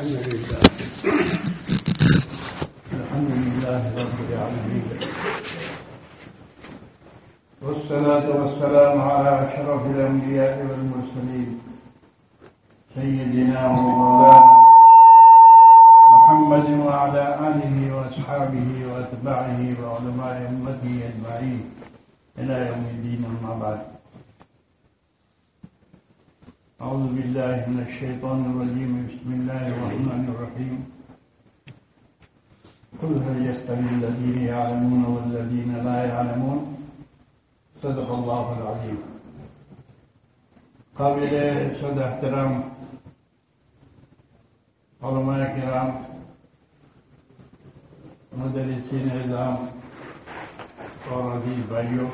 الحمد لله الحمد لله رب العالمين. والصلاة والسلام على أشرف الأنبياء والمرسلين. سيدنا ومولانا محمد وعلى آله وأصحابه وأتباعه وعلماء أمته أجمعين. إلى يوم الدين أما بعد. أعوذ بالله من الشيطان الرجيم. بسم الله الرحمن الرحيم. قل هل يستوي الذين يعلمون والذين لا يعلمون؟ صدق الله العظيم. قابل صد احترام علماء کرام مدرسین نظام اور عزیز بھائیوں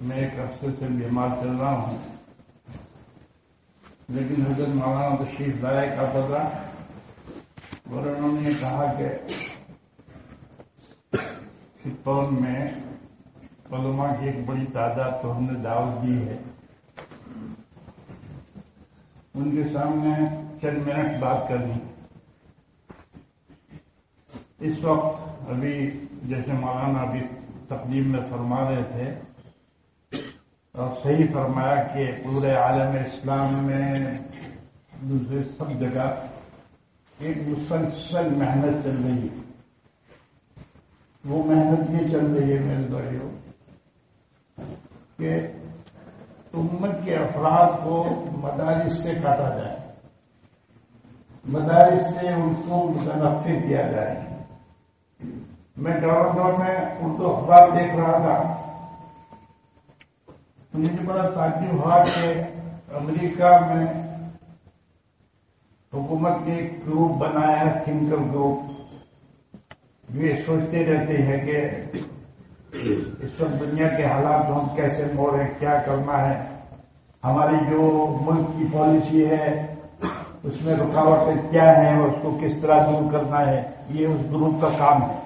میں ایک عرصے سے بیمار چل رہا ہوں۔ لیکن حضرت مولانا تشریف لائے کا پتا اور انہوں نے کہا کہ سپول میں علماء کی ایک بڑی تعداد تو ہم نے دعوت دی ہے۔ ان کے سامنے چند منٹ بات کرنی۔ اس وقت ابھی جیسے مولانا ابھی تقدیم میں فرما رہے تھے اور صحیح فرمایا کہ پورے عالم اسلام میں دوسرے سب جگہ ایک مسلسل محنت چل رہی ہے۔ وہ محنت یہ چل رہی ہے میرے بھائیوں کہ امت کے افراد کو مدارس سے کاٹا جائے۔ مدارس سے ان کو متنفع کیا جائے۔ میں دور دور میں اردو اخبار دیکھ رہا تھا۔ تو مجھے بڑا تعجب ہوا کہ امریکہ میں حکومت نے ایک گروپ بنایا ہے تھنکر گروپ یہ سوچتے رہتے ہیں کہ اس وقت دنیا کے حالات ہم کیسے موڑیں کیا کرنا ہے، ہماری جو ملک کی پالیسی ہے، اس میں رکاوٹیں کیا ہیں، اور اس کو کس طرح دور کرنا ہے، یہ اس گروپ کا کام ہے۔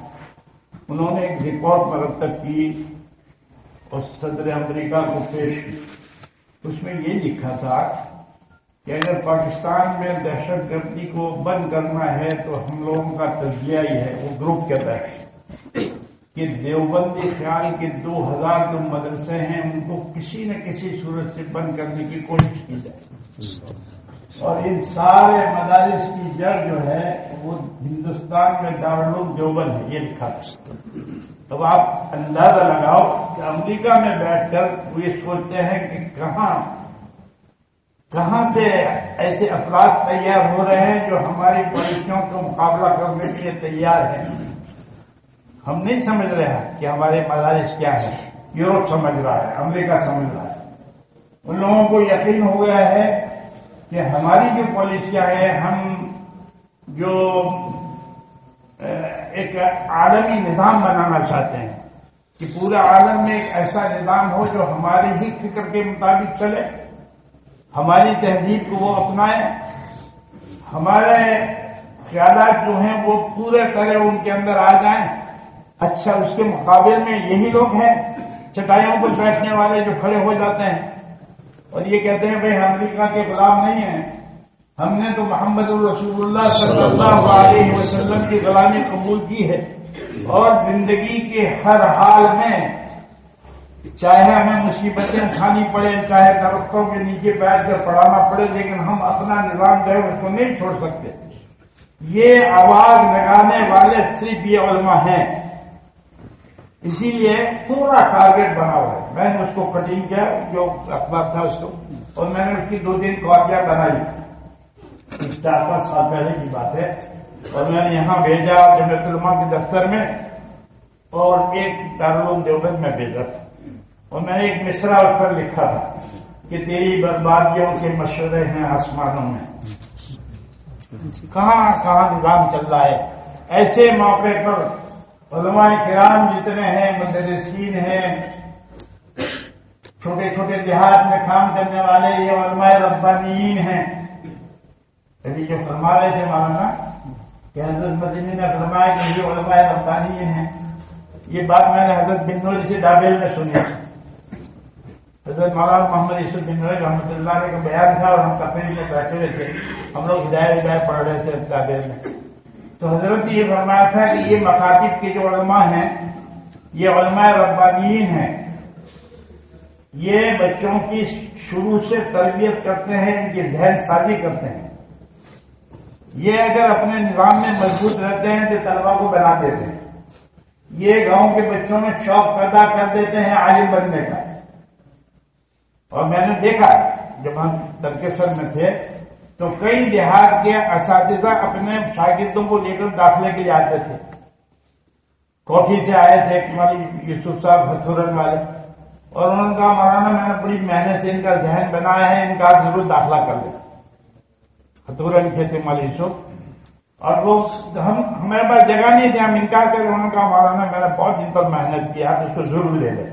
انہوں نے ایک رپورٹ مرتب کی اور صدر امریکہ کو پیش کی۔ اس میں یہ لکھا تھا کہ اگر پاکستان میں دہشت گردی کو بند کرنا ہے تو ہم لوگوں کا تجزیہ ہی ہے، وہ گروپ کہتا ہے کہ دیوبندی خیال کے دو ہزار جو مدرسے ہیں، ان کو کسی نہ کسی صورت سے بند کرنے کی کوشش کی جائے۔ اور ان سارے مدارس کی جڑ جو ہے وہ ہندوستان میں دارالعلوم دیوبند ہے، یہ لکھا تھا۔ تو آپ اندازہ لگاؤ کہ امریکہ میں بیٹھ کر وہ یہ سوچتے ہیں کہ کہاں کہاں سے ایسے افراد تیار ہو رہے ہیں جو ہماری پالیسیوں کا مقابلہ کرنے کے لیے تیار ہیں۔ ہم نہیں سمجھ رہے ہیں کہ ہمارے مدارس کیا ہے یورپ سمجھ رہا ہے، امریکہ سمجھ رہا ہے۔ ان لوگوں کو یقین ہو گیا ہے کہ ہماری جو پالیسیاں ہیں، ہم جو ایک عالمی نظام بنانا چاہتے ہیں، کہ پورے عالم میں ایک ایسا نظام ہو جو ہماری ہی فکر کے مطابق چلے، ہماری تہذیب کو وہ اپنائے، ہمارے خیالات جو ہیں وہ پورے طرح ان کے اندر آ جائیں۔ اچھا اس کے مقابلے میں یہی لوگ ہیں، چٹائیوں پر بیٹھنے والے جو کھڑے ہو جاتے ہیں۔ اور یہ کہتے ہیں، بھائی امریکہ کے غلام نہیں ہیں۔ ہم نے تو محمد الرسول اللہ صلی اللہ علیہ وسلم کی غلامی قبول کی ہے اور زندگی کے ہر حال میں چاہے ہمیں مصیبتیں اٹھانی پڑے چاہے درختوں کے نیچے بیٹھ کر پڑھانا پڑے لیکن ہم اپنا نظام جو ہے اس کو نہیں چھوڑ سکتے۔ یہ آواز لگانے والے صرف یہ علماء ہیں۔ اسی لیے پورا ٹارگیٹ بنا ہوا ہے۔ میں نے اس کو کٹنگ کیا جو اخبار تھا اس کو اور میں نے اس کی دو تین کاپیاں بنائی۔ چار پانچ سال پہلے کی بات ہے۔ اور میں نے یہاں بھیجا جمعیت علماء کے دفتر میں اور ایک دارالعلوم دیوبند میں بھیجا تھا۔ اور میں نے ایک مصرا اس پر لکھا تھا کہ تیری بربادیوں کے مشورے ہیں، آسمانوں میں۔ کہاں کہاں نظام چل رہا ہے؟ ایسے موقع پر علماء کرام جتنے ہیں، مدرسین ہیں، چھوٹے چھوٹے دیہات میں کام کرنے والے یہ علماء ربانیین ہیں۔ یعنی ابھی جو فرما رہے تھے مولانا کہ حضرت مدنی نے فرمایا کہ یہ علماء ربانیین ہیں۔ یہ بات میں نے حضرت بنوری سے ڈابیل میں سنی۔ حضرت مولانا محمد یوسف بن رحمۃ اللہ علیہ کا بیان تھا اور ہم تقریب میں بیٹھے ہوئے تھے۔ ہم لوگ ہدایت ہدایت پڑھ رہے تھے تعبیر میں۔ تو حضرت یہ فرمایا تھا کہ یہ مکاتب کے جو علماء ہیں، یہ علماء ربانیین ہیں۔ یہ بچوں کی شروع سے تربیت کرتے ہیں، ان کی ذہن سازی کرتے ہیں۔ یہ اگر اپنے نظام میں مضبوط رہتے ہیں تو طلبا کو بنا دیتے ہیں۔ یہ گاؤں کے بچوں میں شوق پیدا کر دیتے ہیں عالم بننے کا۔ اور میں نے دیکھا جب ہم ترکیسر میں تھے، تو کئی دیہات کے اساتذہ اپنے شاگردوں کو لے کر داخلے کے لیے آتے تھے۔ کوٹھی سے آئے تھے یوسف صاحب، ہتھورن والے۔ اور انہوں نے کہا، مولانا، میں نے بڑی محنت سے ان کا ذہن بنایا ہے، ان کا ضرور داخلہ کر لیں ہتھورن کے تھے مال اور وہ ہم ہمارے پاس جگہ نہیں تھی ہم انکار کر انہوں نے کہا مولانا میں نے بہت دن پر محنت کیا آپ اس کو ضرور لے لیں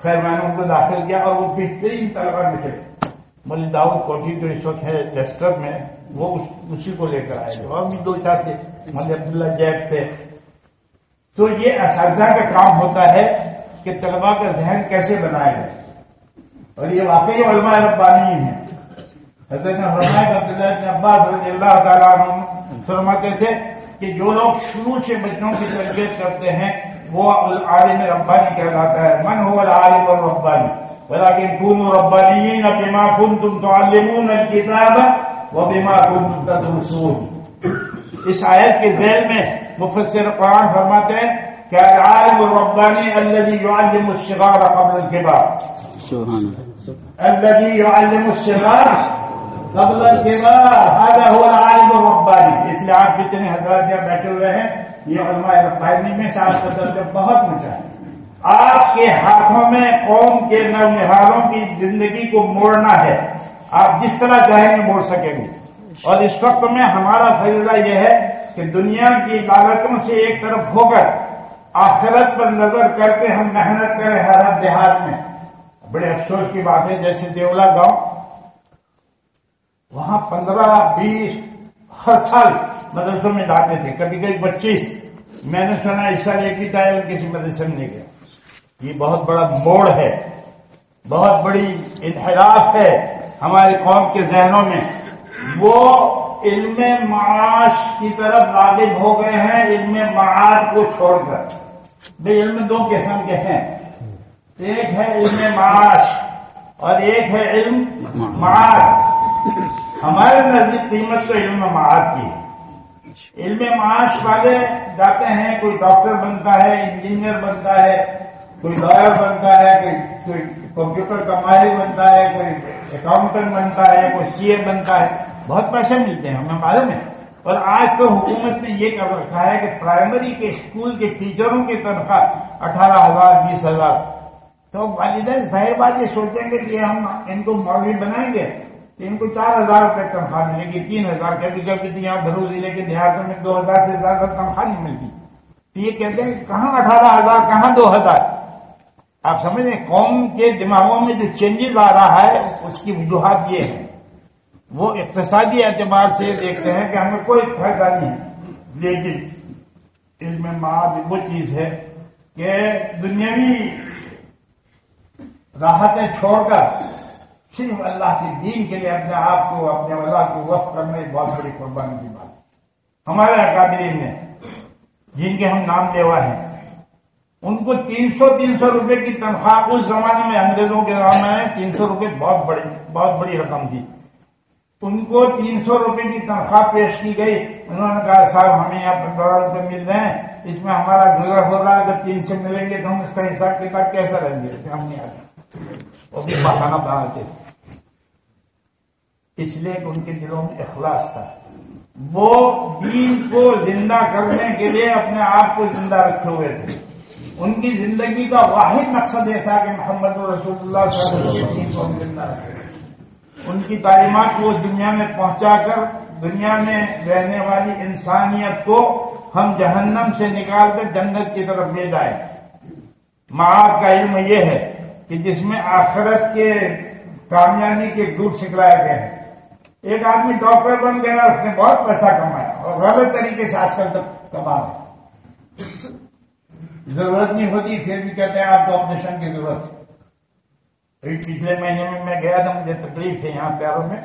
خیر میں نے ان کو داخل کیا اور وہ بہترین طلبا نکلے ملی داؤد کوٹھی جو اس وقت ہے ڈیسٹر میں وہ اسی کو لے کر آئے اور بھی دو چار تھے ملی عبداللہ جیب تھے تو یہ اساتذہ کا کام ہوتا ہے کہ طلبا کا ذہن کیسے بنایا جائے اور یہ واقعی علماء ربانی ہیں حضرت عبداللہ عباس رضی اللہ تعالیٰ عنہ فرماتے تھے کہ جو لوگ شروع سے بچوں کی تربیت کرتے ہیں وہ عالم ربانی کہلاتا ہے۔ من ہو العالم الربانی؟ ولكن كونوا ربانيين بما كنتم تعلمون الكتاب وبما كنتم تدرسون۔ اس آیت کے ذیل میں مفسر قرآن فرماتے ہیں کہ العالم الربانی الذي يعلم الصغار قبل الكبار۔ الذي يعلم الصغار قبل الكبار هذا هو العالم اس لیے آپ جتنے حضرات یہاں بیٹھے ہوئے ہیں، یہ علماء رفاظی میں سال کا بہت اونچا ہے۔ آپ کے ہاتھوں میں قوم کے نونہاروں کی زندگی کو موڑنا ہے۔ آپ جس طرح چاہیں گے موڑ سکیں گے۔ اور اس وقت میں ہمارا فیصلہ یہ ہے کہ دنیا کی عبادتوں سے ایک طرف ہو کر آخرت پر نظر کر کے ہم محنت کریں ہر ہر دیہات میں۔ بڑے افسوس کی بات ہے، جیسے دیولا گاؤں وہاں پندرہ، بیس، ہر سال مدرسوں میں جاتے تھے۔ کبھی کبھی پچیس۔ میں نے سنا اس سال ایک بھی چاہے کسی مدرسے میں نہیں گیا۔ یہ بہت بڑا موڑ ہے۔ بہت بڑی انحراف ہے ہمارے قوم کے ذہنوں میں۔ وہ علم معاش کی طرف راغب ہو گئے ہیں، علم معاش کو چھوڑ کر۔ بھائی علم دو قسم کے ہیں۔ ایک ہے علم معاش اور ایک ہے علم معاش ہمارے نزدیک قیمت تو علم معاش کی ہے۔ علم معاش والے جاتے ہیں کوئی ڈاکٹر بنتا ہے انجینئر بنتا ہے کوئی لائر بنتا ہے کوئی کمپیوٹر کا ماہر بنتا ہے کوئی اکاؤنٹنٹ بنتا ہے کوئی سی اے بنتا ہے۔ بہت پیسے ملتے ہیں ہمیں معلوم ہے۔ اور آج تو حکومت نے یہ کر رکھا ہے کہ پرائمری کے اسکول کے ٹیچروں کی تنخواہ اٹھارہ ہزار بیس ہزار۔ تو والدین بات یہ سوچیں گے کہ ہم ان کو مولوی بنائیں گے۔ ان کو چار ہزار روپے تنخواہ ملے گی تین ہزار کبھی کبھی یہاں بھرو ضلع کے دیہاتوں میں دو ہزار سے زیادہ تنخواہ نہیں ملتی۔ تو یہ کہتے ہیں کہاں اٹھارہ ہزار، کہاں دو ہزار؟ آپ سمجھیں قوم کے دماغوں میں جو چینجز آ رہا ہے، اس کی وجوہات یہ ہے وہ اقتصادی اعتبار سے دیکھتے ہیں کہ ہمیں کوئی فائدہ نہیں ہے۔ لیکن علم میں وہ چیز ہے کہ دنیاوی راحتیں چھوڑ کر صرف اللہ کے دین کے لیے اپنے آپ کو، اپنے اللہ کو وقف کرنا ایک بہت بڑی قربانی کی بات ہمارے اکادرین نے، جن کے ہم نام لیوا ہیں، ان کو تین سو تین سو روپے کی تنخواہ اس زمانے میں انگریزوں کے زمانے میں تین سو روپے بہت بڑی بہت بڑی رقم تھی۔ ان کو تین سو روپے کی تنخواہ پیش کی گئی۔ انہوں نے کہا، صاحب، ہمیں یہاں پندرہ روپے مل رہے ہیں، اس میں ہمارا گزر ہو رہا ہے، اگر تین سو ملیں گے تو ہم اس کا حساب کتاب کیسا رہیں گے؟ ہم نہیں آتے۔ وہ بھی بہانا بناتے اس لیے کہ ان کے دلوں میں اخلاص تھا۔ وہ دین کو زندہ کرنے کے لیے اپنے آپ کو زندہ رکھے ہوئے تھے۔ ان کی زندگی کا واحد مقصد یہ تھا کہ محمد رسول اللہ صلی اللہ علیہ وسلم کو زندہ رکھے ان کی تعلیمات کو دنیا میں پہنچا کر دنیا میں رہنے والی انسانیت کو ہم جہنم سے نکال کر جنت کی طرف لے جائیں۔ معاذ کا علم یہ ہے کہ جس میں آخرت کے کامیابی کے دودھ سکھلائے گئے ہیں۔ ایک آدمی ڈاکٹر بن گیا، اس نے بہت پیسہ کمایا اور غلط طریقے سے آج کل تک کما ہے۔ ضرورت نہیں ہوتی، پھر بھی کہتے ہیں آپ کو آپریشن کی ضرورت ہے۔ ابھی پچھلے مہینے میں میں گیا تھا، مجھے تکلیف تھی یہاں پیروں میں،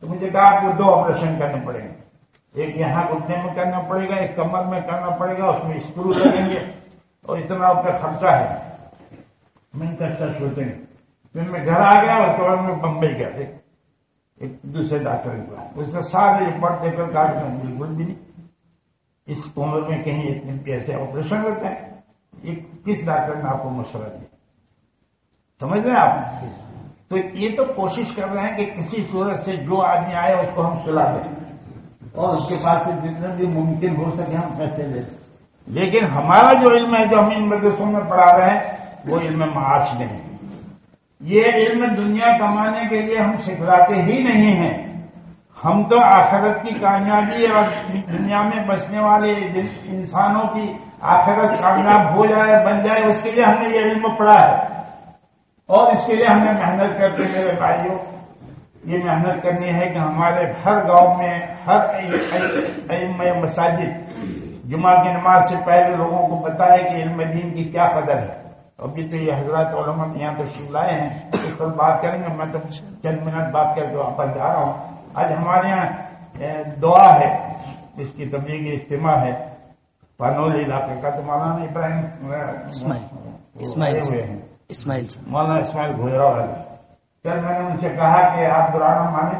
تو مجھے کہا آپ کو دو آپریشن کرنے پڑیں گے۔ ایک یہاں گھٹنے میں کرنا پڑے گا، ایک کمر میں کرنا پڑے گا، اس میں اسکرو لگیں گے اور اتنا آپ کا خرچہ ہے۔ میں نے کہا سوچیں گے پھر میں گھر آ گیا اور اس میں بمبئی گیا ایک دوسرے ڈاکٹر کے پاس۔ اس نے سارے رپورٹ دے کر کہا کہ بالکل بھی نہیں۔ اس عمر میں کہیں اتنے پیسے آپریشن کرتے ہیں یہ کس ڈاکٹر نے آپ کو مشورہ دیا؟ سمجھ رہے ہیں آپ؟ تو یہ تو کوشش کر رہے ہیں کہ کسی صورت سے جو آدمی آئے اس کو ہم سلا دیں۔ اور اس کے پاس سے جتنا بھی ممکن ہو سکے ہم پیسے لے لیکن ہمارا جو علم ہے، جو ہم ان مدرسوں میں پڑھا رہے ہیں، وہ علم معاش نہیں۔ یہ علم دنیا کمانے کے لیے ہم سکھلاتے ہی نہیں ہیں۔ ہم تو آخرت کی کامیابی اور دنیا میں بچنے والے انسانوں کی آخرت کامیاب ہو جائے، بن جائے، اس کے لیے ہم نے یہ علم پڑھا ہے۔ اور اس کے لیے ہم نے محنت کرتے میرے بھائیوں یہ محنت کرنی ہے کہ ہمارے ہر گاؤں میں، ہر علم مساجد، جمعہ کی نماز سے پہلے لوگوں کو بتائے کہ علم دین کی کیا قدر ہے۔ ابھی تو یہ حضرات علماء یہاں تشریف لائے ہیں اس پر بات کریں گے میں تو چند منٹ بات کر کے واپس جا رہا ہوں۔ آج ہمارے یہاں دعا ہے اس کی تبلیغی اجتماع ہے۔ پانولی علاقے کا تو مولانا ابراہیم اسماعیل ہوئے ہیں۔ اسماعیل مولانا اسماعیل گھوجرا والے کل میں نے ان سے کہا کہ آپ دورانہ مانے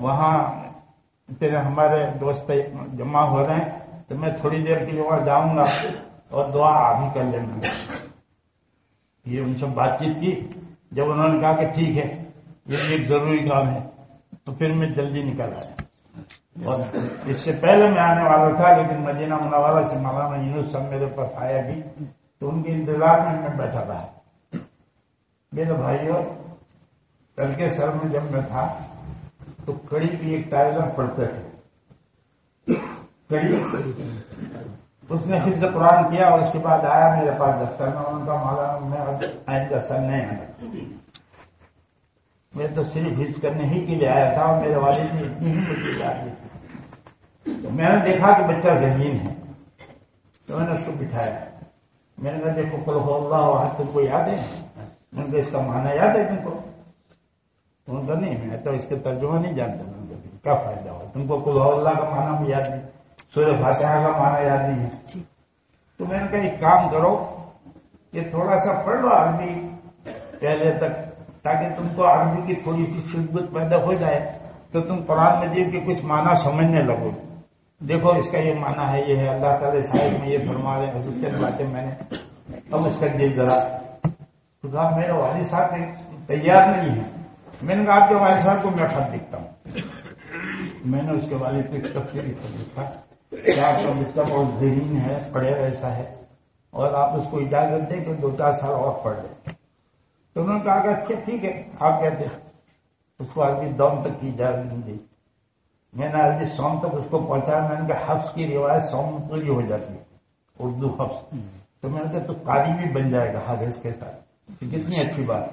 وہاں تیرے ہمارے دوست جمع ہو رہے ہیں تو میں تھوڑی دیر کے لیے وہاں جاؤں گا اور دعا آپ ہی کر لینا۔ یہ ان سے بات چیت کی، جب انہوں نے کہا کہ ٹھیک ہے، یہ ایک ضروری کام ہے، تو پھر میں جلدی نکل آیا۔ اور اس سے پہلے میں آنے والا تھا، لیکن مدینہ منورہ سے مولانا یونس سب میرے پاس آیا بھی، تو ان کے انتظار میں میں بیٹھا تھا۔ میرے بھائیوں کل کے سر میں جب میں تھا، تو کڑی کی ایک ٹائلر پڑتے تھے۔ کڑی اس نے حفظ قرآن کیا اور اس کے بعد آیا میرے پاس دفتر میں ان کا مالا میں آئندہ سر نہیں آیا۔ میں تو صرف حفظ کرنے ہی کے لیے آیا تھا اور میرے والد نے اتنی ہی مجھے یاد دی تو میں نے دیکھا کہ بچہ ذہین ہے۔ تو میں نے اس کو بٹھایا۔ میں نے کہا، دیکھو کل ہو اللہ وہاں تم کو یاد ہے؟ میں نے اس کا معنی یاد ہے تم کو؟ تم تو نہیں، میں تو اس کے ترجمہ نہیں جانتا کیا فائدہ ہوا؟ تم کو کل ہو اللہ کا معنی بھی یاد نہیں سورہ فاتحہ کا مانا یاد نہیں ہے۔ جی۔ تو میں نے کہا ایک کام کرو کہ تھوڑا سا پڑھ لو عربی۔ پہلے تک تاکہ تم کو عربی کی تھوڑی سی شدت پیدا ہو جائے تو تم قرآن مجید کے کچھ معنی سمجھنے لگو۔ دیکھو اس کا یہ معنی ہے یہ ہے اللہ تعالی صاحب میں یہ فرما رہے ہیں۔ حضرت باتیں میں نے اب اس کا دل ذرا۔ تو کہا میرے والد صاحب تیار نہیں ہے۔ میں نے کہا آپ کے والد صاحب کو میں خط دکھتا ہوں۔ میں نے اس کے والد کو تفصیلی خط لکھا کیا آپ کا بچہ بہت ذہین ہے، پڑھے ایسا ہے۔ اور آپ اس کو اجازت دیں کہ دو چار سال اور پڑھ لیں۔ تو انہوں نے کہا کہ اچھا ٹھیک ہے، آپ کہتے ہیں۔ اس کو عربی دوم تک کی اجازت نہیں دی۔ میں نے عربی سوم تک اس کو پہنچایا، میں نے کہا حفظ کی روایت سوم پوری ہو جاتی ہے، اردو حفظ۔ تو میں نے کہا تو قاری بھی بن جائے گا حافظ کے ساتھ۔ کتنی اچھی بات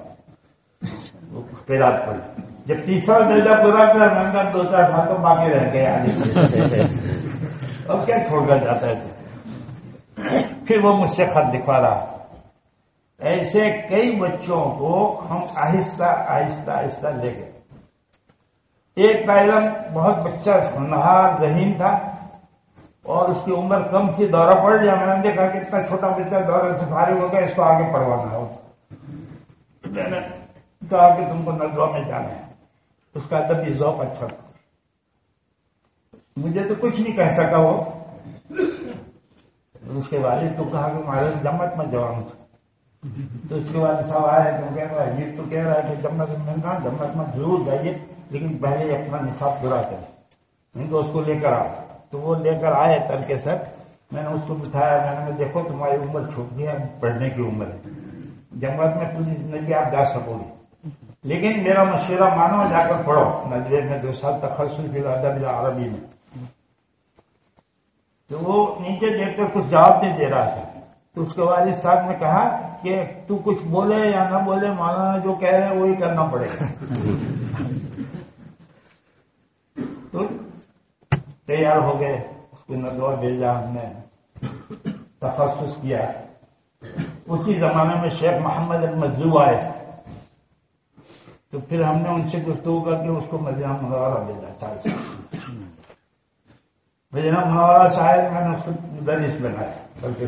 وہ پیرات پڑی جب تیسرا درجہ پورا کر میں نے کہا دو چار سال تو باقی رہ گئے۔ اب کیا چھوڑ کر جاتا ہے پھر وہ مجھ سے خط دکھا رہا ایسے کئی بچوں کو ہم آہستہ آہستہ آہستہ لے گئے۔ ایک پہلم بہت بچہ نہار ذہین تھا اور اس کی عمر کم تھی، دورہ پڑ گیا میں نے دیکھا کہ اتنا چھوٹا بچہ دورے سے بھاری ہو گیا، اس کو آگے پڑھوانا ہو۔ میں نے کہا کہ تم کو ندوا میں جانا ہے، اس کا ادب بھی ذوق اچھا تھا۔ مجھے تو کچھ نہیں کہہ سکا وہ۔ اس کے والد تو کہا کہ مہاراج جمت میں جوان تو اس کے بعد صاحب آئے تو کہہ رہا ہے، یہ تو کہہ رہا ہے کہ جمت میں کہا جمت میں ضرور جائیے، لیکن پہلے اپنا نصاب پورا کریں۔ نہیں تو اس کو لے کر آؤ۔ تو وہ لے کر آئے تر کے سر۔ میں نے اس کو بٹھایا، میں نے دیکھو، تمہاری عمر چھوٹ گئی ہے، پڑھنے کی عمر ہے۔ جمت میں پوری زندگی آپ جا سکو گے لیکن میرا مشورہ مانو، جا کر پڑھو۔ نظرے میں دو سال تخصص ادب یا عربی میں۔ تو وہ نیچے دیکھ کر کچھ جواب نہیں دے رہا تھا۔ تو اس کے والد صاحب نے کہا کہ تو کچھ بولے یا نہ بولے، مولانا جو کہہ رہے ہیں وہی کرنا پڑے گا۔ تو تیار ہو گئے، اس کو ندوا بھیجا ہم نے۔ تخصص کیا۔ اسی زمانے میں شیخ محمد المزو آئے۔ تو پھر ہم نے ان سے گفتگو کر کے اس کو مدینہ منورہ بھیجا چار سال مدینہ منورہ شاید میں نے اس کو بنایا بلکہ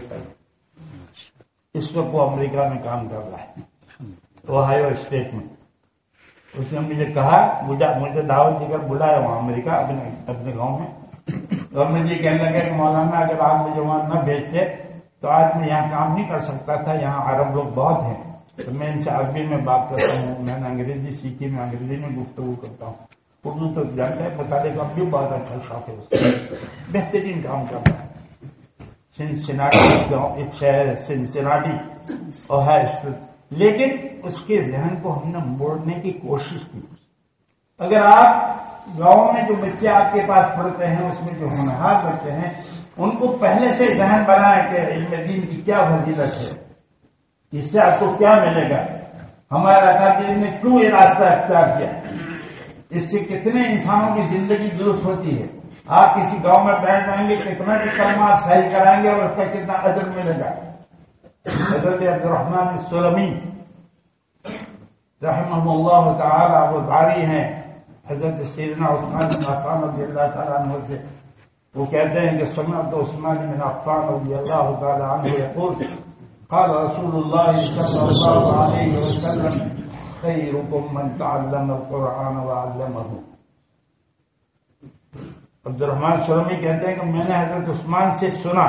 اس وقت وہ امریکہ میں کام کر رہا ہے اوہایو اسٹیٹ میں۔ اس نے مجھے کہا، مجھے دعوت دے کر بلایا وہاں امریکہ اپنے اپنے گاؤں میں۔ اور مجھے کہنے لگا کہ مولانا، اگر آپ مجھے وہاں نہ بھیجتے تو آج میں یہاں کام نہیں کر سکتا تھا، یہاں عرب لوگ بہت ہیں۔ تو میں ان سے عربی میں بات کرتا ہوں، میں نے انگریزی سیکھی، میں انگریزی میں گفتگو کرتا ہوں۔ اردو تو جانتا ہے مطالعے کا بھی بہت اچھا شوق ہے بہترین کام کرتا ہے؟ سنسناٹی ایک شہر ہے سنسناٹی، اور لیکن اس کے ذہن کو ہم نے موڑنے کی کوشش کی۔ اگر آپ گاؤں میں جو بچے آپ کے پاس پڑھتے ہیں، اس میں جو ہنہار بچے ہیں، ان کو پہلے سے ذہن بنائے کہ علم دین کی کیا فضیلت ہے۔ اس سے آپ کو کیا ملے گا؟ ہمارا اکادی نے کیوں یہ راستہ اختیار کیا؟ اس سے کتنے انسانوں کی زندگی درست ہوتی ہے۔ آپ کسی گاؤں میں بیٹھ جائیں گے کتنا بھی کلمہ آپ صحیح کرائیں گے اور اس کا کتنا ادر ملے گا۔ حضرت عبد الرحمان سلمی رحمہ اللہ تعالی وہ داری ہیں۔ حضرت سیدنا عثمان بن عفان رضی اللہ تعالیٰ عنہ سے۔ وہ کہتے ہیں کہ سمعت عثمان بن عفان رضی اللہ تعالیٰ عنہ یقول، قال رسول اللہ صلی اللہ علیہ وسلم خیرکم من تعلم القرآن وعلمہ عبد الرحمان سلمی کہتے ہیں کہ میں نے حضرت عثمان سے سنا،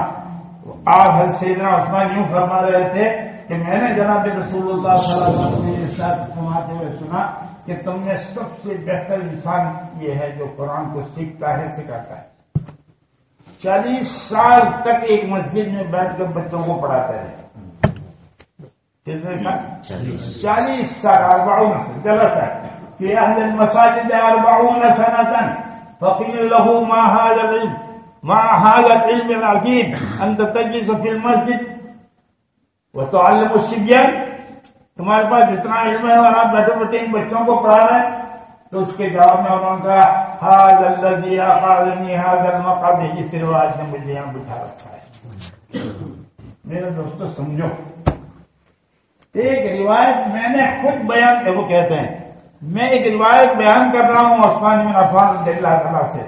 آپ حضرت سیدنا عثمان یوں فرما رہے تھے کہ میں نے جناب رسول اللہ صلی اللہ علیہ وسلم کے ساتھ فرماتے ہوئے سنا کہ تم نے سب سے بہتر انسان یہ ہے جو قرآن کو سیکھتا ہے، سکھاتا ہے۔ چالیس سال تک ایک مسجد میں بیٹھ کر بچوں کو پڑھاتا ہے۔ چالیس سال، اربعون غلط ہے کہ المساجد اربعون سنتن فقیل له ما هذا العلم، ما هذا العلم العظيم انت تجلس في المسجد وتعلم الصبيان تمہارے پاس جتنا علم ہے اور آپ بیٹھے بیٹھے ان بچوں کو پڑھا رہے ہیں، تو اس کے جواب میں انہوں نے کہا ہاد اللہ دیا خالی ہاد المقا جس رواج نے مجھے یہاں بٹھا رکھا ہے۔ میرے دوستو، سمجھو ایک روایت میں نے خود بیان وہ کہتے ہیں، میں ایک روایت بیان کر رہا ہوں عثمان بن عفان رضی اللہ تعالیٰ سے،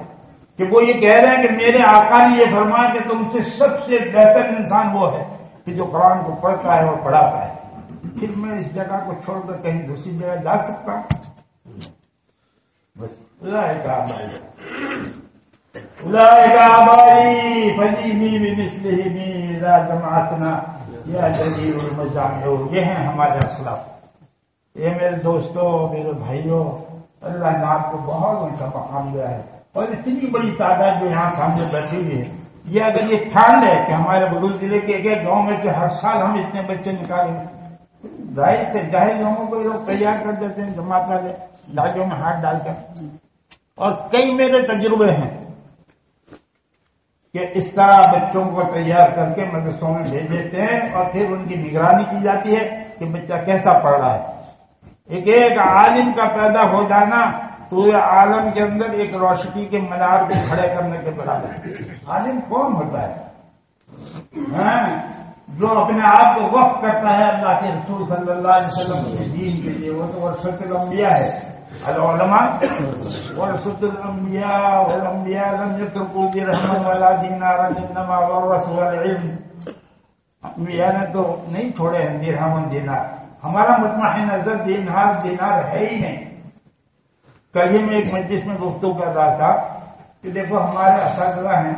کہ وہ یہ کہہ رہے ہیں کہ میرے آقا نے یہ فرمایا کہ تم سے سب سے بہتر انسان وہ ہے کہ جو قرآن کو پڑھتا ہے اور پڑھاتا ہے۔ پھر میں اس جگہ کو چھوڑ کر کہیں دوسری جگہ جا سکتا ہوں؟ بس بھائی آبائی۔ فجی بھی مسلی بھی جماعتنا یا جدید یہ ہیں ہمارے اسلاف یہ میرے دوستوں، میرے بھائیوں، اللہ نے آپ کو بہت اونچا مقام دیا ہے۔ اور اتنی بڑی تعداد جو یہاں سامنے بیٹھی ہوئی ہے۔ یہ اگر یہ ٹھان ہے کہ ہمارے بغل ضلع کے ایک گاؤں میں سے ہر سال ہم اتنے بچے نکالیں۔ ظاہر سے جاہل لوگوں کو لوگ تیار کر دیتے ہیں، جماعت والے، لاجوں میں ہاتھ ڈال کر۔ اور کئی میرے تجربے ہیں۔ کہ اس طرح بچوں کو تیار کر کے مدرسوں میں بھیج دیتے ہیں اور پھر ان کی نگرانی کی جاتی ہے کہ بچہ کیسا پڑھ رہا ہے۔ ایک ایک عالم کا پیدا ہو جانا پورے عالم کے اندر ایک روشنی کے منار کو کھڑے کرنے کے برابر عالم کون ہوتا ہے؟ ہاں؟ جو اپنے آپ کو وقت کرتا ہے اللہ کے رسول صلی اللہ علیہ وسلم کے دین کے لیے، وہ تو ورثت الانبیاء ہے۔ العلماء ورثت الانبیاء والانبیاء لم يتركوا برحمة ولا دینارا انما ورثوا العلم انبیاء نے تو نہیں چھوڑے ہیں درہم دینار ہمارا مطمئن نظر دینار دینار ہے ہی نہیں کل ہی میں ایک مجلس میں گفتگو کر رہا تھا کہ دیکھو ہمارے اساتذہ ہیں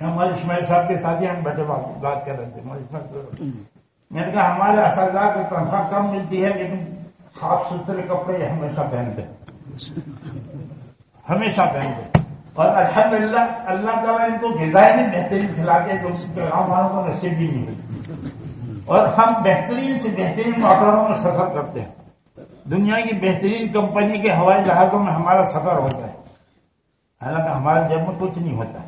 ہمارے اسماعیل صاحب کے ساتھ ہی ہم بیٹھے بات کر رہے تھے میں نے کہا ہمارے اساتذہ کو تنخواہ کم ملتی ہے لیکن صاف ستھرے کپڑے ہمیشہ پہنتے ہمیشہ پہنتے اور الحمد للہ اللہ تعالیٰ ان کو غذائیں بہترین کھلا کے جو گاؤں والوں کو نصیب بھی نہیں اور ہم بہترین سے بہترین موٹروں میں سفر کرتے ہیں۔ دنیا کی بہترین کمپنی کے ہوائی جہازوں میں ہمارا سفر ہوتا ہے۔ حالانکہ ہمارے جب میں کچھ نہیں ہوتا۔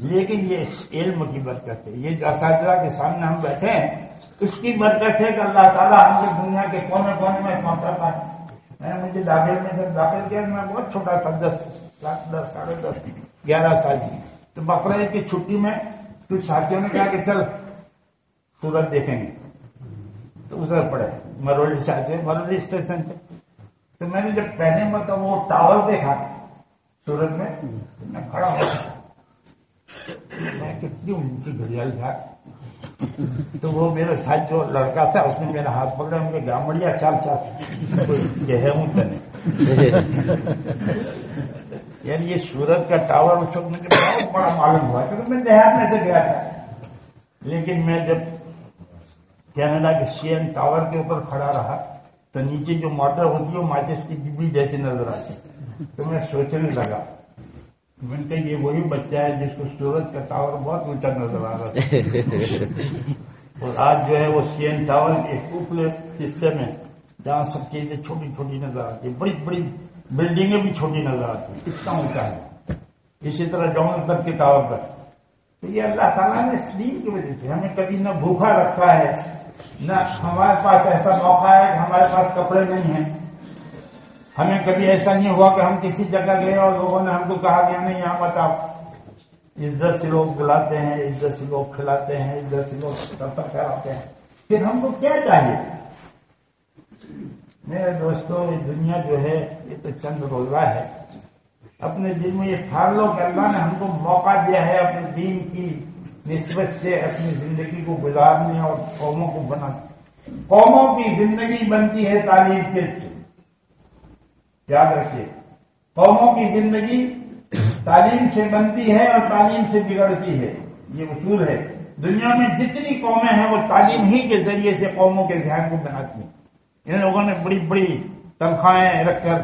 لیکن یہ علم کی برکت ہے۔ یہ جو اساتذہ کے سامنے ہم بیٹھے ہیں اس کی برکت ہے کہ اللہ تعالیٰ ہم سے دنیا کے کونے کونے میں پہنچا پائے میں نے مجھے داخل میں جب داخل کیا، میں بہت چھوٹا تھا، دس، سات، دس، ساڑھے دس، گیارہ سال کی۔ تو بقرعید کی چھٹی میں کچھ ساتھیوں نے کہا کہ چل، سورج دیکھیں گے۔ تو ادھر پڑے مرولی سے مرولی اسٹیشن سے تو میں نے جب پہلے مطلب وہ ٹاور دیکھا سورت میں میں کھڑا ہوا میں کتنی اونچی گھڑیال تھا۔ تو وہ میرے ساتھ جو لڑکا تھا، اس نے میرا ہاتھ پکڑا ان کے گامڑیا چال چال۔ یہ ہے ہوں تنے یعنی یہ سورت کا ٹاور اس وقت مجھے بہت بڑا معلوم ہوا کیونکہ میں دیہات میں سے گیا تھا۔ لیکن میں جب کینیڈا کے سی این ٹاور کے اوپر کھڑا رہا، تو نیچے جو موٹر ہوتی ہے، وہ ماچس کی ڈبی جیسی نظر آتی۔ تو میں سوچنے لگا میں کہ یہ وہی بچہ ہے جس کو سورج کا ٹاور بہت اونچا نظر آ رہا تھا۔ اور آج جو ہے وہ سی این ٹاور کے اوپر حصے میں جہاں سب چیزیں چھوٹی چھوٹی نظر آتی بڑی بڑی بلڈنگیں بھی چھوٹی نظر آتی کتنا اونچا ہے۔ اسی طرح جون تک کے ٹاور پر۔ تو یہ اللہ تعالیٰ نے سلیم کی وجہ سے ہمیں کبھی نہ بھوکا رکھا ہے نہ ہمارے پاس ایسا موقع ہے کہ ہمارے پاس کپڑے نہیں ہیں۔ ہمیں کبھی ایسا نہیں ہوا کہ ہم کسی جگہ گئے اور لوگوں نے ہم کو کہا کہ نہیں یہاں بتاؤ۔ عزت سے لوگ بلاتے ہیں، عزت سے لوگ کھلاتے ہیں، عزت سے لوگ سفر کراتے ہیں۔ پھر ہم کو کیا چاہیے؟ میرے دوستوں، یہ دنیا جو ہے، یہ تو چند روزہ ہے۔ اپنے دل میں یہ ٹھار لو کہ اللہ نے ہم کو موقع دیا ہے اپنے دین کی نسبت سے اپنی زندگی کو گزارنے اور قوموں کو بنانے قوموں کی زندگی بنتی ہے تعلیم سے یاد رکھیے، قوموں کی زندگی تعلیم سے بنتی ہے اور تعلیم سے بگڑتی ہے، یہ اصول ہے۔ دنیا میں جتنی قومیں ہیں، وہ تعلیم ہی کے ذریعے سے قوموں کے ذہن کو بناتی ہیں۔ ان لوگوں نے بڑی بڑی تنخواہیں رکھ کر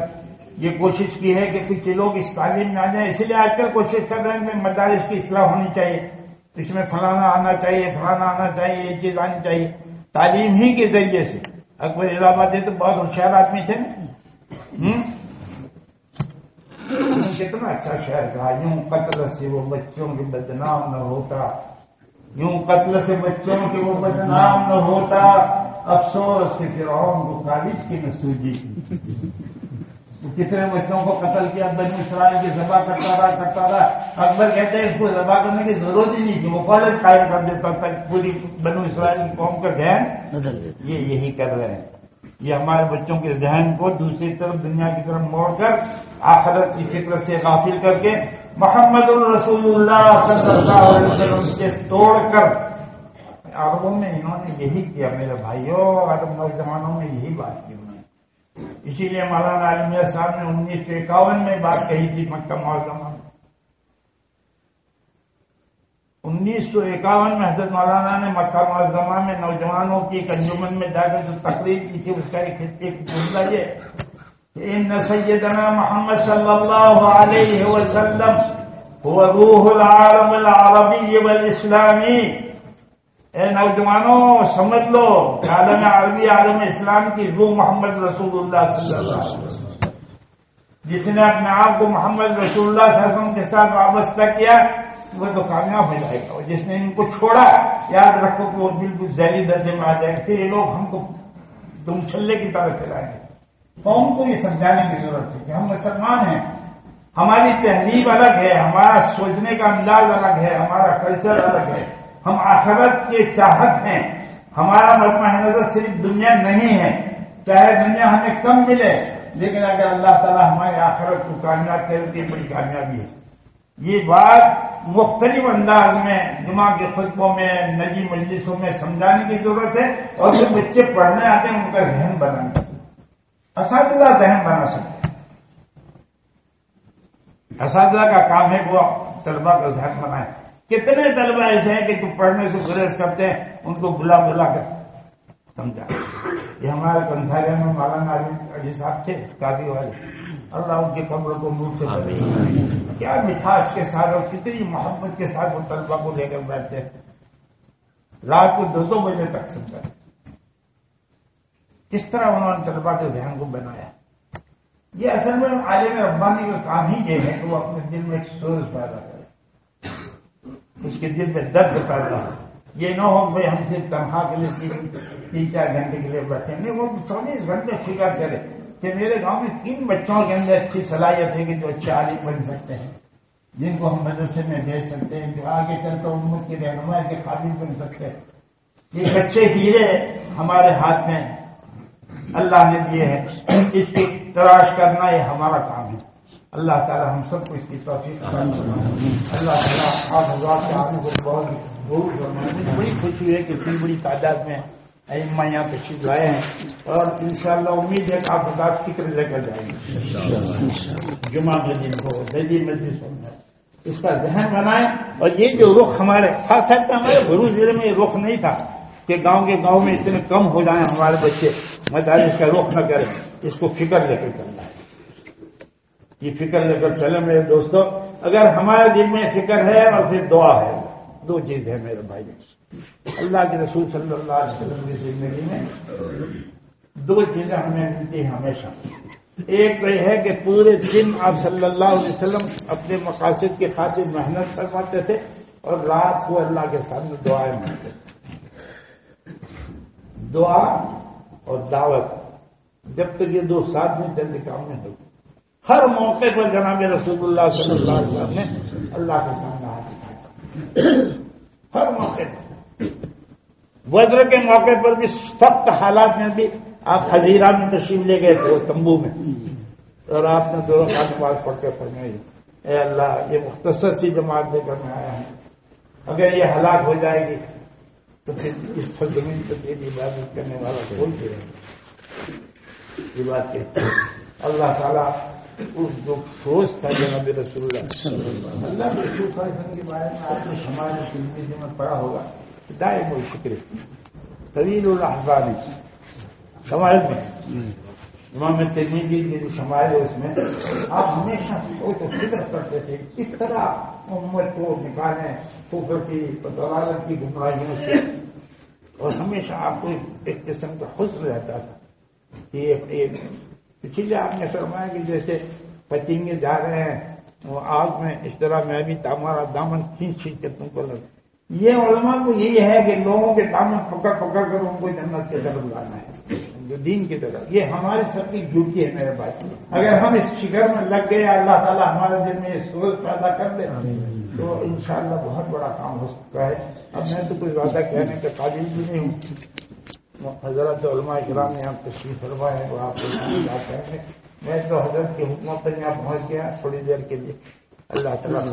یہ کوشش کی ہے کہ کچھ لوگ اس تعلیم میں آ جائیں۔ اسی لیے آج کل کوشش کر رہے ہیں کہ مدارس کی اصلاح ہونی چاہیے۔ اس میں فلانا آنا چاہیے، فلانا آنا چاہیے، یہ چیز آنی چاہیے۔ تعلیم ہی کے ذریعے سے۔ اکبر الہ آباد جی تو بہت ہوشیار آدمی تھے کتنا اچھا شہر تھا یوں قتل سے وہ بچوں کے بدنام نہ ہوتا۔ یوں قتل سے بچوں کے وہ بدنام نہ ہوتا۔ افسوس کہ پھر کو کالج کی نسوجی۔ کتنے بچوں کو قتل کیا بنی اسرائیل کی ذبح کرتا رہا کرتا رہا۔ اکبر کہتے ہیں اس کو ذبح کرنے کی ضرورت ہی نہیں تھی وہ کالج قائم کر دیتا تک پوری بنو اسرائیل کی قوم کا ذہن یہ یہی کر رہے ہیں۔ یہ ہمارے بچوں کے ذہن کو دوسری طرف دنیا کی طرف موڑ کر آخرت کی فکر سے غافل کر کے محمد الرسول اللہ صلی اللہ علیہ وسلم سے توڑ کر عربوں میں انہوں نے یہی کیا، میرے بھائیوں عرب نوجوانوں نے یہی بات کی اسی لیے مولانا عالمیہ صاحب نے انیس سو اکاون میں بات کہی تھی، مکہ معظمہ میں انیس سو اکاون میں حضرت مولانا نے مکہ معظمہ میں نوجوانوں کی ایک انجمن میں جا کر جو تقریر کی تھی، اس کا ایک جملہ یہ ان سیدنا محمد صلی اللہ علیہ وسلم هو روح العالم العربی والاسلامی۔ اے نوجوانوں، سمجھ لو، عالم عربی، عالم اسلام کی روح محمد رسول اللہ صلی اللہ علیہ وسلم۔ جس نے اپنے آپ کو محمد رسول اللہ صلی اللہ علیہ وسلم کے ساتھ وابستہ کیا وہ تو کامیاب ہو جائے گا۔ جس نے ان کو چھوڑا، یاد رکھو کہ وہ بالکل ذہنی درجے میں آ جائے پھر یہ لوگ ہم کو تم چھلے کی طرح چلائیں گے۔ قوم کو یہ سمجھانے کی ضرورت ہے کہ ہم مسلمان ہیں۔ ہماری تہذیب الگ ہے، ہمارا سوچنے کا انداز الگ ہے، ہمارا کلچر الگ ہے۔ ہم آخرت کے چاہت ہیں۔ ہمارا مجمع نظر صرف دنیا نہیں ہے۔ چاہے دنیا ہمیں کم ملے، لیکن اگر اللہ تعالیٰ ہمارے آخرت کو کامیاب کرے تو یہ بڑی کامیابی ہے۔ یہ بات مختلف انداز میں جمعہ کے خطبوں میں، نجی مجلسوں میں سمجھانے کی ضرورت ہے اور جو بچے پڑھنے آتے ہیں، ان کا ذہن بنانا اساتذہ ذہن بنا سکتے ہیں۔ اساتذہ کا کام ہے وہ طلبا کا ذہن بنائے۔ کتنے طلبا ایسے ہیں کہ تم پڑھنے سے گریز کرتے ہیں، ان کو بلا بلا کر سمجھا۔ یہ ہمارے کنسارے میں مولانا علی صاحب تھے کافی والے۔ اللہ ان کی قبر کو منہ سے کرے کیا مٹھاس کے ساتھ اور کتنی محبت کے ساتھ وہ طلبا کو لے کر بیٹھتے رات کو دو دو بجے تک سمجھا کس طرح انہوں نے طلبا کے ذہن کو بنایا؟ یہ اصل میں عالم ربانی کا کام ہی یہ ہے کہ وہ اپنے دل میں ایک سورج پیدا کرے۔ اس کے دل میں درد پیدا ہو۔ یہ نہ ہو بھائی ہم صرف تنخواہ کے لیے تین چار گھنٹے کے لیے بیٹھے نہیں، وہ چوبیس گھنٹے فکر کرے۔ کہ میرے گاؤں میں تین بچوں کے اندر اچھی صلاحیت ہے کہ جو اچھے عالم بن سکتے ہیں، جن کو ہم مدرسے میں بھیج سکتے ہیں، جو آگے چل کر امت کی رہنمائی کے قابل بن سکتے ہیں۔ یہ بچے ہیرے ہمارے ہاتھ میں اللہ نے دیے ہیں۔ اس کی تلاش کرنا یہ ہمارا کام ہے۔ اللہ تعالیٰ ہم سب کو اس کی توفیق اللہ تعالیٰ آٹھ ہزار کے آدمی کو بہت بہت بڑی خوشی ہے کہ اتنی بڑی تعداد میں اما یہاں تشریف لائے ہیں۔ اور انشاءاللہ امید ہے کہ آپ خدا فکر لے کر جائیں گے۔ جمعہ مسجد کو دہلی مسجد میں اس کا ذہن بنائیں۔ اور یہ جو رخ ہمارے خاص ہے ہمارے بھرو ضلع میں یہ رخ نہیں تھا کہ گاؤں کے گاؤں میں اتنے کم ہو جائیں ہمارے بچے مدارس کا رخ نہ کریں۔ اس کو فکر لے کر چلنا ہے۔ یہ فکر لے کر چلے میرے دوستوں اگر ہمارے دل میں فکر ہے اور پھر دعا ہے دو چیز ہے میرے بھائی اللہ کے رسول صلی اللہ علیہ وسلم کی زندگی میں دو چیزیں ہمیں ملتی ہیں ہمیشہ۔ ایک تو یہ ہے کہ پورے دن آپ صلی اللہ علیہ وسلم اپنے مقاصد کی خاطر محنت کرواتے تھے اور رات کو اللہ کے سامنے دعائیں مانگتے تھے۔ دعا اور دعوت، جب تک یہ دو ساتھ میں جلدی کام میں ہوتی ہر موقع پر جناب رسول اللہ صلی اللہ علیہ وسلم نے اللہ کے سامنے ہاتھ ہر موقع پر۔ وزر کے موقع پر بھی سخت حالات میں بھی آپ حضیرہ میں تشریف لے گئے تھے تمبو میں۔ اور آپ نے دونوں کا پاس پڑھ کے پڑھنے اے اللہ، یہ مختصر سی جماعت لے کر میں آیا ہوں، اگر یہ ہلاک ہو جائے گی، تو پھر اس سرزمین پر تیری عبادت کرنے والا کون بھی رہے یہ بات کہتے ہیں۔ اللہ تعالیٰ اس جو سوچ تھا جناب رسول اللہ اللہ کے رسول کے بارے میں آپ نے سماج کی میں پڑا ہوگا۔ دائیں وہ فکر طویل الحبانی سماج میں۔ امام تجیبی کی جو سماج ہے اس میں، آپ ہمیشہ سوچ فکر کرتے تھے اس طرح امت کو نکالیں فکر کی دلالت کی گمراہیوں سے۔ اور ہمیشہ آپ کو ایک قسم کا خوش رہتا تھا کہ اسی لیے آپ نے فرمایا کہ جیسے پتنگے جا رہے ہیں، وہ آگ میں اس طرح میں بھی تمہارا دامن کھینچ کھینچ کے تم کو لگ یہ علماء کو یہی ہے کہ لوگوں کے دامن پکڑ پکڑ کر ان کو جنت کی طرف لانا ہے جو دین کی طرف۔ یہ ہمارے سب کی ڈیوٹی ہے میرے بھائی۔ اگر ہم اس فکر میں لگ گئے اللہ تعالیٰ ہمارے دل میں سوچ پیدا کر دے تو انشاءاللہ بہت بڑا کام ہو سکتا ہے۔ اب میں تو کوئی زیادہ کہنے کے قابل بھی نہیں ہوں۔ حضرت علماء اکرام نے آپ تشریف فرمائے ہیں وہ آپ کو میں تو حضرت کے حکموں پر یہاں پہنچ گیا تھوڑی دیر کے لیے۔ اللہ تعالیٰ